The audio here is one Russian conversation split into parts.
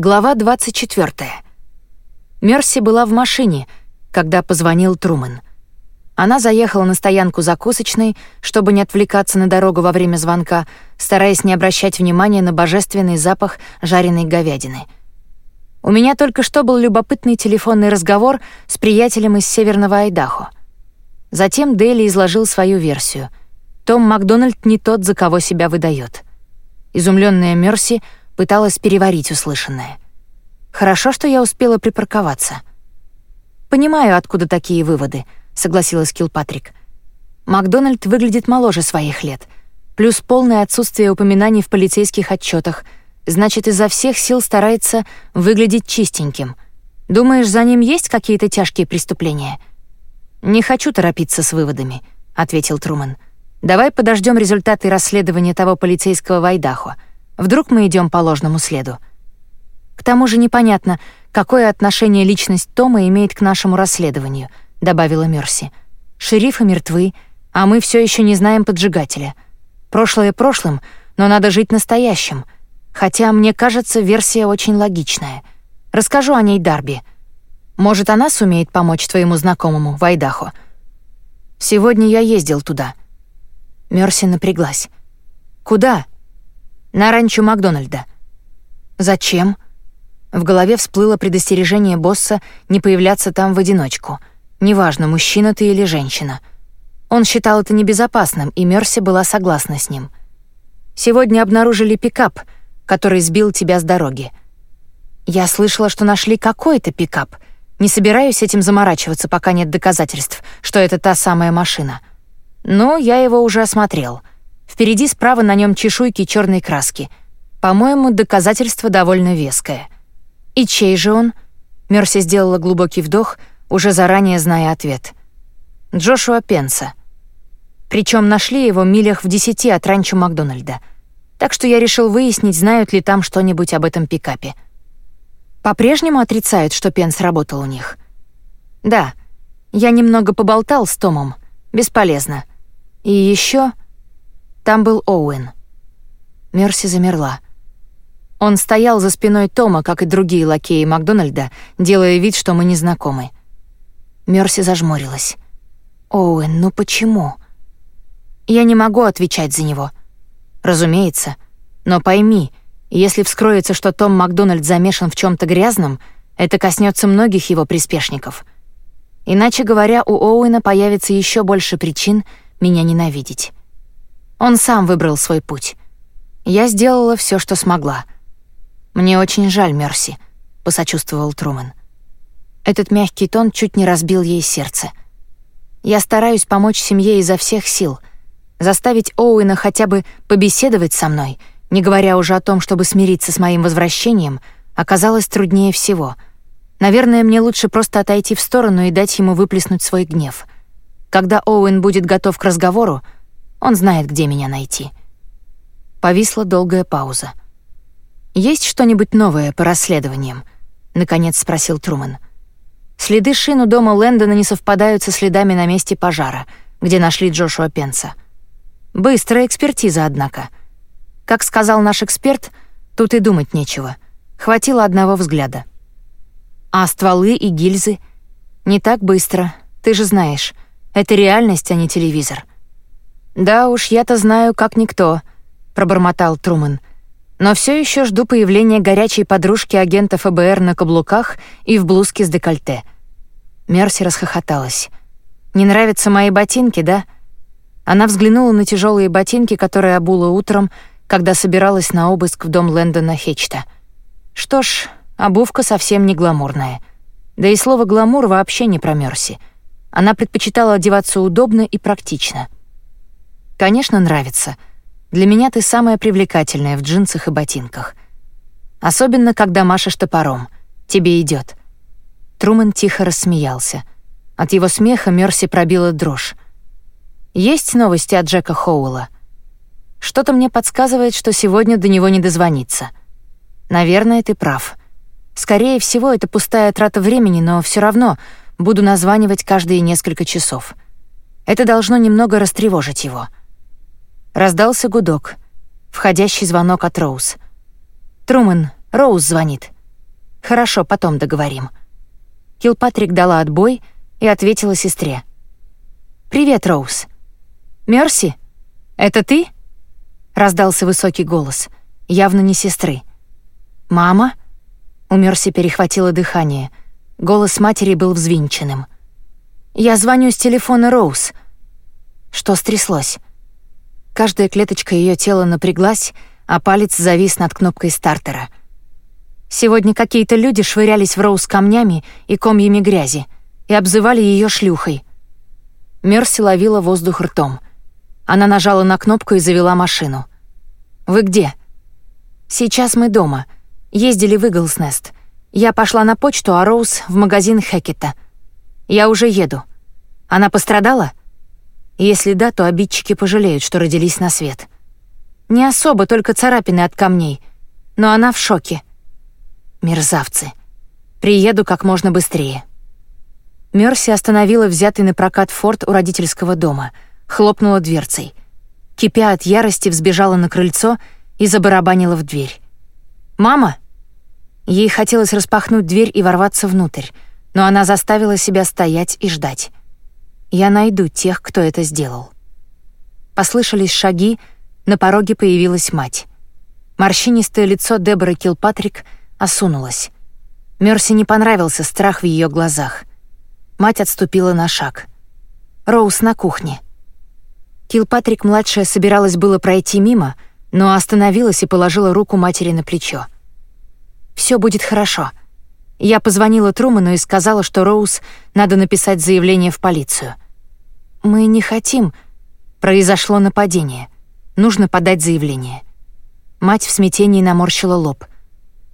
Глава 24. Мерси была в машине, когда позвонил Трумэн. Она заехала на стоянку закусочной, чтобы не отвлекаться на дорогу во время звонка, стараясь не обращать внимания на божественный запах жареной говядины. У меня только что был любопытный телефонный разговор с приятелем из Северного Айдахо. Затем Дейли изложил свою версию. Том Макдональд не тот, за кого себя выдает. Изумленная Мерси пыталась переварить услышанное. Хорошо, что я успела припарковаться. Понимаю, откуда такие выводы, согласилась Килпатрик. Макдональд выглядит моложе своих лет. Плюс полное отсутствие упоминаний в полицейских отчетах, значит, изо всех сил старается выглядеть чистеньким. Думаешь, за ним есть какие-то тяжкие преступления? Не хочу торопиться с выводами, ответил Труман. Давай подождем результаты расследования того полицейского в. Вдруг мы идем по ложному следу. К тому же непонятно, какое отношение личность Тома имеет к нашему расследованию, добавила Мерси. Шерифы мертвы, а мы все еще не знаем поджигателя. Прошлое прошлым, но надо жить настоящим. Хотя мне кажется, версия очень логичная. Расскажу о ней Дарби. Может, она сумеет помочь твоему знакомому в Айдахо. Сегодня я ездил туда. Мерси напряглась. Куда? На ранчо Макдональда. Зачем? В голове всплыло предостережение босса не появляться там в одиночку. Неважно, мужчина ты или женщина. Он считал это небезопасным, и Мерси была согласна с ним. Сегодня обнаружили пикап, который сбил тебя с дороги. Я слышала, что нашли какой-то пикап. Не собираюсь этим заморачиваться, пока нет доказательств, что это та самая машина. Но я его уже осмотрел. Впереди справа на нем чешуйки черной краски. По-моему, доказательство довольно веское. И чей же он? Мерси сделала глубокий вдох, уже заранее зная ответ. Джошуа Пенса. Причем нашли его милях в десяти от ранчо Макдональда. Так что я решил выяснить, знают ли там что-нибудь об этом пикапе. По-прежнему отрицают, что Пенс работал у них. Да, я немного поболтал с Томом. Бесполезно. И еще там был Оуэн. Мерси замерла. Он стоял за спиной Тома, как и другие лакеи Макдональда, делая вид, что мы не знакомы. Мерси зажмурилась. «Оуэн, ну почему?» «Я не могу отвечать за него». «Разумеется. Но пойми, если вскроется, что Том Макдональд замешан в чем то грязном, это коснется многих его приспешников. Иначе говоря, у Оуэна появится еще больше причин меня ненавидеть». Он сам выбрал свой путь. Я сделала все, что смогла. Мне очень жаль, Мерси, посочувствовал Трумэн. Этот мягкий тон чуть не разбил ей сердце. Я стараюсь помочь семье изо всех сил, заставить Оуэна хотя бы побеседовать со мной, не говоря уже о том, чтобы смириться с моим возвращением, оказалось труднее всего. Наверное, мне лучше просто отойти в сторону и дать ему выплеснуть свой гнев. Когда Оуэн будет готов к разговору, он знает, где меня найти. Повисла долгая пауза. Есть что-нибудь новое по расследованиям? наконец спросил Труман. Следы шин у дома Лэндона не совпадают со следами на месте пожара, где нашли Джошуа Пенса. Быстрая экспертиза, однако. Как сказал наш эксперт, тут и думать нечего. Хватило одного взгляда. А стволы и гильзы не так быстро. Ты же знаешь, это реальность, а не телевизор. «Да уж, я-то знаю, как никто», — пробормотал Труман. «Но все еще жду появления горячей подружки агента ФБР на каблуках и в блузке с декольте». Мерси расхохоталась. «Не нравятся мои ботинки, да?» Она взглянула на тяжелые ботинки, которые обула утром, когда собиралась на обыск в дом Лэндона Хечта. Что ж, обувка совсем не гламурная. Да и слово «гламур» вообще не про Мерси. Она предпочитала одеваться удобно и практично — Конечно, нравится. Для меня ты самая привлекательная в джинсах и ботинках. Особенно, когда машешь топором. Тебе идет. Трумэн тихо рассмеялся. От его смеха Мерси пробила дрожь. Есть новости от Джека Хоула. Что-то мне подсказывает, что сегодня до него не дозвониться. Наверное, ты прав. Скорее всего, это пустая трата времени, но все равно буду названивать каждые несколько часов. Это должно немного растревожить его. Раздался гудок. Входящий звонок от Роуз. «Трумэн, Роуз звонит». Хорошо, потом договорим. Килпатрик дала отбой и ответила сестре. «Привет, Роуз». «Мерси? Это ты?» Раздался высокий голос, явно не сестры. «Мама?» У Мерси перехватило дыхание. Голос матери был взвинченным. «Я звоню с телефона Роуз». Что стряслось? Каждая клеточка ее тела напряглась, а палец завис над кнопкой стартера. Сегодня какие-то люди швырялись в Роуз камнями и комьями грязи и обзывали ее шлюхой. Мерси ловила воздух ртом. Она нажала на кнопку и завела машину. «Вы где?» «Сейчас мы дома. Ездили в Иглснест. Я пошла на почту, а Роуз — в магазин Хекета. Я уже еду. Она пострадала?» Если да, то обидчики пожалеют, что родились на свет. Не особо, только царапины от камней. Но она в шоке. Мерзавцы. Приеду как можно быстрее. Мерси остановила взятый на прокат форт у родительского дома, хлопнула дверцей. Кипя от ярости, взбежала на крыльцо и забарабанила в дверь. «Мама!» Ей хотелось распахнуть дверь и ворваться внутрь, но она заставила себя стоять и ждать. Я найду тех, кто это сделал. Послышались шаги, на пороге появилась мать. Морщинистое лицо Деборы Килпатрик осунулось. Мерси не понравился страх в ее глазах. Мать отступила на шаг. Роуз на кухне. Килпатрик-младшая собиралась было пройти мимо, но остановилась и положила руку матери на плечо. Все будет хорошо», я позвонила Труману и сказала, что Роуз надо написать заявление в полицию. Мы не хотим. Произошло нападение. Нужно подать заявление. Мать в смятении наморщила лоб.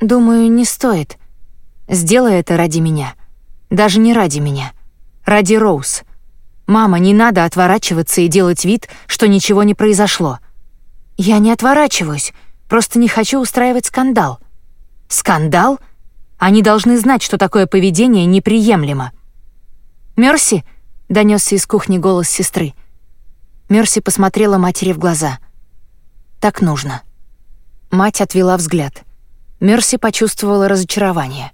Думаю, не стоит. Сделай это ради меня. Даже не ради меня. Ради Роуз. Мама, не надо отворачиваться и делать вид, что ничего не произошло. Я не отворачиваюсь, просто не хочу устраивать скандал. Скандал? Они должны знать, что такое поведение неприемлемо. «Мерси!» — донесся из кухни голос сестры. Мерси посмотрела матери в глаза. «Так нужно». Мать отвела взгляд. Мерси почувствовала разочарование.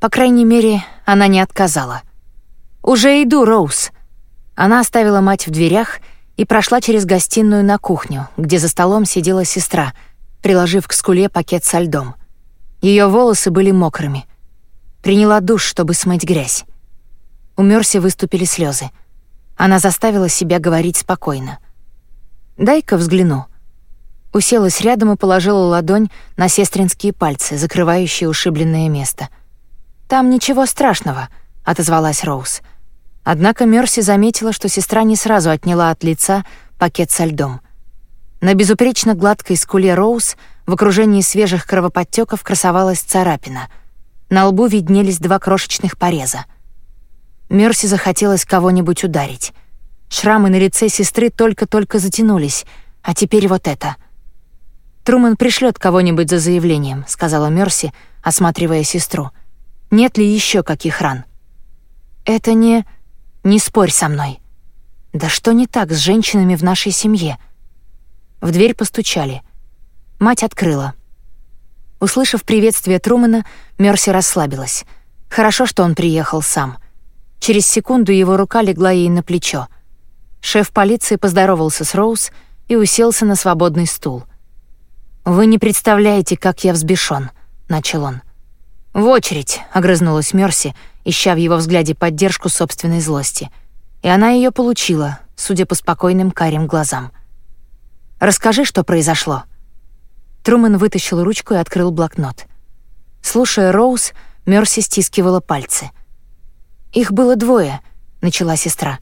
По крайней мере, она не отказала. «Уже иду, Роуз!» Она оставила мать в дверях и прошла через гостиную на кухню, где за столом сидела сестра, приложив к скуле пакет со льдом. Ее волосы были мокрыми. Приняла душ, чтобы смыть грязь. У Мерси выступили слезы. Она заставила себя говорить спокойно. «Дай-ка взгляну». Уселась рядом и положила ладонь на сестринские пальцы, закрывающие ушибленное место. «Там ничего страшного», — отозвалась Роуз. Однако Мерси заметила, что сестра не сразу отняла от лица пакет со льдом. На безупречно гладкой скуле Роуз в окружении свежих кровоподтеков красовалась царапина. На лбу виднелись два крошечных пореза. Мерси захотелось кого-нибудь ударить. Шрамы на лице сестры только-только затянулись, а теперь вот это. «Труман пришлет кого-нибудь за заявлением», — сказала Мерси, осматривая сестру. «Нет ли еще каких ран?» «Это не... Не спорь со мной». «Да что не так с женщинами в нашей семье?» В дверь постучали — Мать открыла. Услышав приветствие Трумана, Мерси расслабилась. Хорошо, что он приехал сам. Через секунду его рука легла ей на плечо. Шеф полиции поздоровался с Роуз и уселся на свободный стул. «Вы не представляете, как я взбешён», — начал он. «В очередь», — огрызнулась Мерси, ища в его взгляде поддержку собственной злости. И она ее получила, судя по спокойным карим глазам. «Расскажи, что произошло», Трумэн вытащил ручку и открыл блокнот. Слушая Роуз, Мерси стискивала пальцы. «Их было двое», — начала сестра.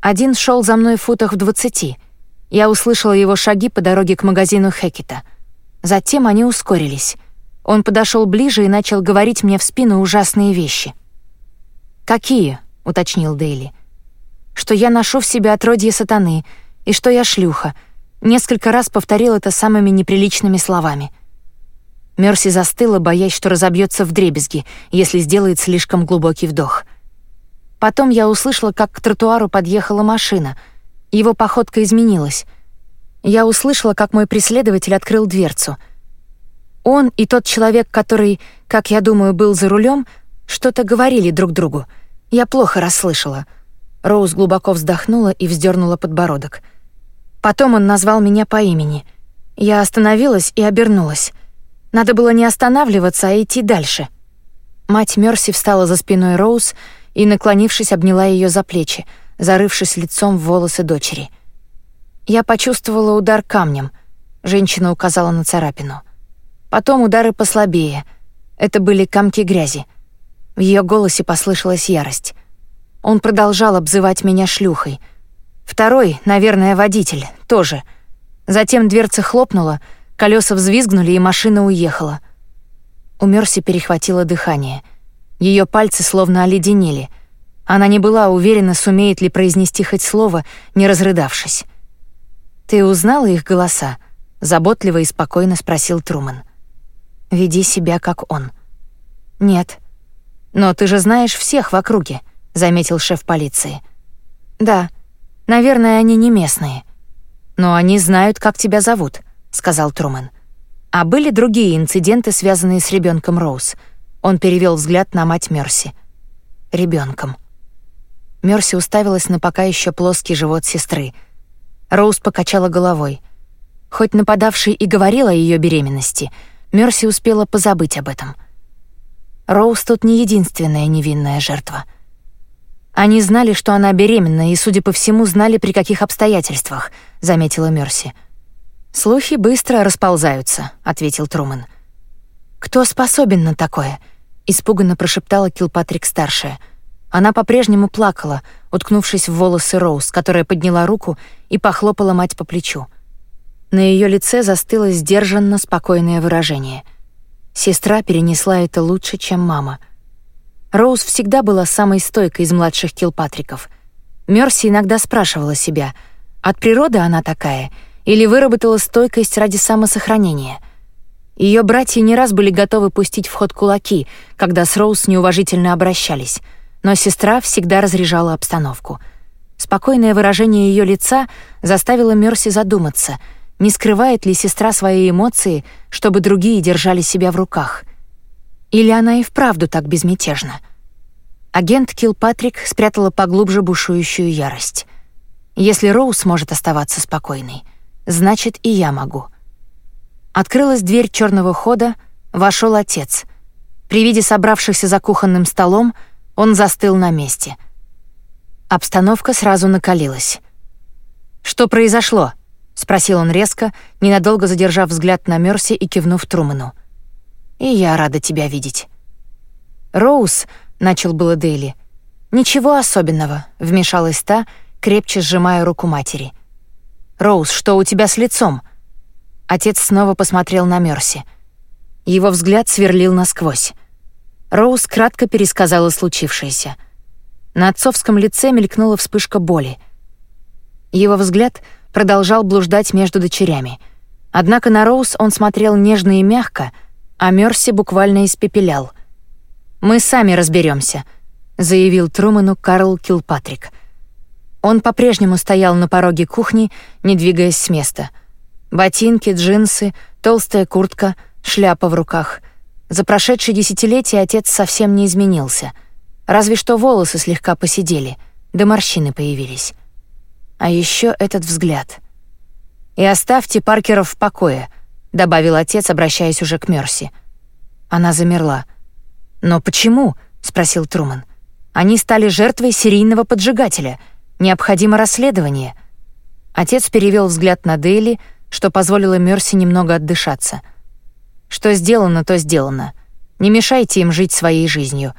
«Один шел за мной в футах в двадцати. Я услышала его шаги по дороге к магазину Хекета. Затем они ускорились. Он подошел ближе и начал говорить мне в спину ужасные вещи». «Какие?» — уточнил Дейли. «Что я ношу в себе отродье сатаны, и что я шлюха, Несколько раз повторил это самыми неприличными словами. Мерси застыла, боясь, что разобьется в дребезги, если сделает слишком глубокий вдох. Потом я услышала, как к тротуару подъехала машина. Его походка изменилась. Я услышала, как мой преследователь открыл дверцу. Он и тот человек, который, как я думаю, был за рулем, что-то говорили друг другу. Я плохо расслышала. Роуз глубоко вздохнула и вздернула подбородок. Потом он назвал меня по имени. Я остановилась и обернулась. Надо было не останавливаться, а идти дальше. Мать Мерси встала за спиной Роуз и, наклонившись, обняла ее за плечи, зарывшись лицом в волосы дочери. Я почувствовала удар камнем. Женщина указала на царапину. Потом удары послабее. Это были комки грязи. В ее голосе послышалась ярость. Он продолжал обзывать меня шлюхой. Второй, наверное, водитель, тоже. Затем дверца хлопнула, колеса взвизгнули, и машина уехала. У Мерси перехватило дыхание. Ее пальцы словно оледенели. Она не была уверена, сумеет ли произнести хоть слово, не разрыдавшись. «Ты узнала их голоса?» — заботливо и спокойно спросил Труман. Веди себя как он. Нет. Но ты же знаешь всех в округе, заметил шеф полиции. Да. Наверное, они не местные. Но они знают, как тебя зовут, сказал Труман. А были другие инциденты, связанные с ребенком Роуз? Он перевел взгляд на мать Мерси. Ребенком. Мерси уставилась на пока еще плоский живот сестры. Роуз покачала головой. Хоть нападавший и говорил о ее беременности, Мерси успела позабыть об этом. Роуз тут не единственная невинная жертва. Они знали, что она беременна, и, судя по всему, знали, при каких обстоятельствах, заметила Мерси. Слухи быстро расползаются, ответил Труман. Кто способен на такое? испуганно прошептала Килпатрик старшая. Она по-прежнему плакала, уткнувшись в волосы Роуз, которая подняла руку и похлопала мать по плечу. На ее лице застыло сдержанно спокойное выражение. Сестра перенесла это лучше, чем мама. Роуз всегда была самой стойкой из младших Килпатриков. Мерси иногда спрашивала себя, от природы она такая или выработала стойкость ради самосохранения. Ее братья не раз были готовы пустить в ход кулаки, когда с Роуз неуважительно обращались, но сестра всегда разряжала обстановку. Спокойное выражение ее лица заставило Мерси задуматься — не скрывает ли сестра свои эмоции, чтобы другие держали себя в руках? Или она и вправду так безмятежна? Агент Килпатрик спрятала поглубже бушующую ярость. Если Роуз может оставаться спокойной, значит и я могу. Открылась дверь черного хода, вошел отец. При виде собравшихся за кухонным столом он застыл на месте. Обстановка сразу накалилась. «Что произошло?» — спросил он резко, ненадолго задержав взгляд на Мерси и кивнув Труману. «И я рада тебя видеть». «Роуз», — начал было Дейли. «Ничего особенного», — вмешалась та, крепче сжимая руку матери. «Роуз, что у тебя с лицом?» Отец снова посмотрел на Мерси. Его взгляд сверлил насквозь. Роуз кратко пересказала случившееся. На отцовском лице мелькнула вспышка боли. Его взгляд — продолжал блуждать между дочерями. Однако на Роуз он смотрел нежно и мягко, а Мерси буквально испепелял. «Мы сами разберемся, заявил Труману Карл Килпатрик. Он по-прежнему стоял на пороге кухни, не двигаясь с места. Ботинки, джинсы, толстая куртка, шляпа в руках. За прошедшие десятилетия отец совсем не изменился. Разве что волосы слегка посидели, да морщины появились. А еще этот взгляд. «И оставьте Паркеров в покое», — добавил отец, обращаясь уже к Мерси. Она замерла. «Но почему?» — спросил Труман. «Они стали жертвой серийного поджигателя. Необходимо расследование». Отец перевел взгляд на Дейли, что позволило Мерси немного отдышаться. «Что сделано, то сделано. Не мешайте им жить своей жизнью.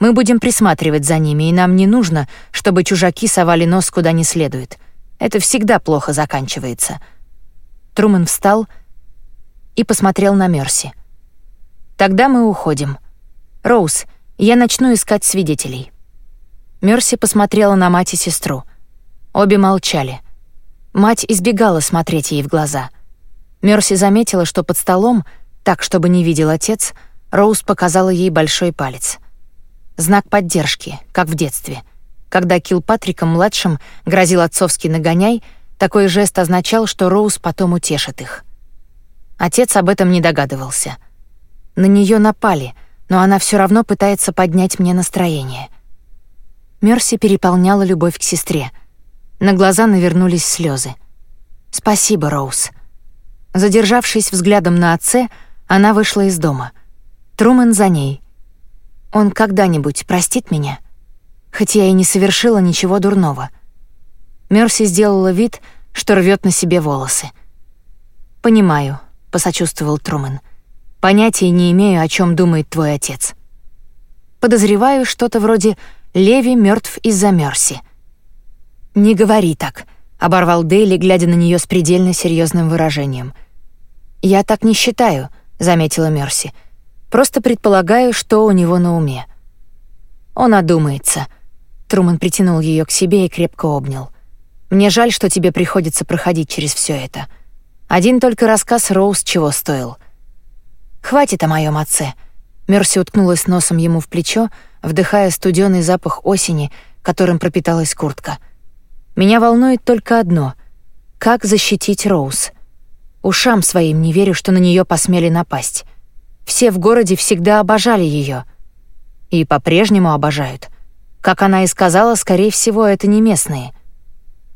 Мы будем присматривать за ними, и нам не нужно, чтобы чужаки совали нос куда не следует. Это всегда плохо заканчивается. Трумэн встал и посмотрел на Мерси. Тогда мы уходим. Роуз, я начну искать свидетелей. Мерси посмотрела на мать и сестру. Обе молчали. Мать избегала смотреть ей в глаза. Мерси заметила, что под столом, так чтобы не видел отец, Роуз показала ей большой палец. Знак поддержки, как в детстве — когда Килпатриком-младшим грозил отцовский нагоняй, такой жест означал, что Роуз потом утешит их. Отец об этом не догадывался. На нее напали, но она все равно пытается поднять мне настроение. Мерси переполняла любовь к сестре. На глаза навернулись слезы. «Спасибо, Роуз». Задержавшись взглядом на отце, она вышла из дома. Трумэн за ней. «Он когда-нибудь простит меня?» Хоть я и не совершила ничего дурного. Мерси сделала вид, что рвет на себе волосы. «Понимаю», — посочувствовал Трумэн. «Понятия не имею, о чем думает твой отец. Подозреваю что-то вроде «Леви мертв из-за Мерси». «Не говори так», — оборвал Дейли, глядя на нее с предельно серьезным выражением. «Я так не считаю», — заметила Мерси. «Просто предполагаю, что у него на уме». «Он одумается», — Труман притянул ее к себе и крепко обнял. «Мне жаль, что тебе приходится проходить через все это. Один только рассказ Роуз чего стоил. Хватит о моем отце». Мерси уткнулась носом ему в плечо, вдыхая студеный запах осени, которым пропиталась куртка. «Меня волнует только одно — как защитить Роуз?» Ушам своим не верю, что на нее посмели напасть. Все в городе всегда обожали ее. И по-прежнему обожают. Как она и сказала, скорее всего, это не местные.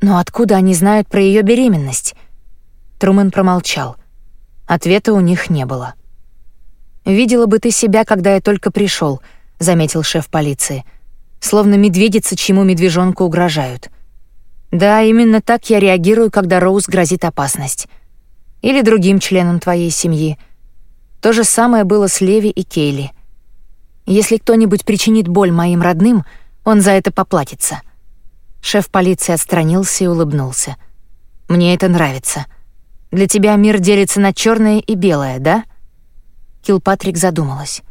Но откуда они знают про ее беременность? Трумэн промолчал. Ответа у них не было. «Видела бы ты себя, когда я только пришел, заметил шеф полиции. «Словно медведица, чему медвежонку угрожают». «Да, именно так я реагирую, когда Роуз грозит опасность» или другим членам твоей семьи. То же самое было с Леви и Кейли. Если кто-нибудь причинит боль моим родным, он за это поплатится. Шеф полиции отстранился и улыбнулся. Мне это нравится. Для тебя мир делится на черное и белое, да? Килпатрик задумалась.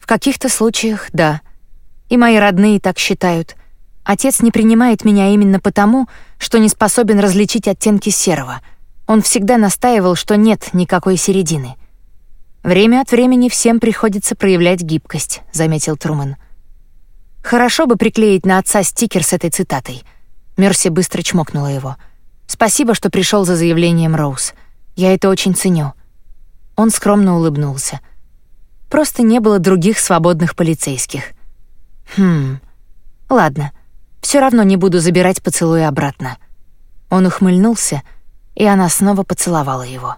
В каких-то случаях да. И мои родные так считают. Отец не принимает меня именно потому, что не способен различить оттенки серого — он всегда настаивал, что нет никакой середины. «Время от времени всем приходится проявлять гибкость», — заметил Трумэн. «Хорошо бы приклеить на отца стикер с этой цитатой». Мерси быстро чмокнула его. «Спасибо, что пришел за заявлением Роуз. Я это очень ценю». Он скромно улыбнулся. Просто не было других свободных полицейских. «Хм... Ладно, все равно не буду забирать поцелуй обратно». Он ухмыльнулся, — и она снова поцеловала его.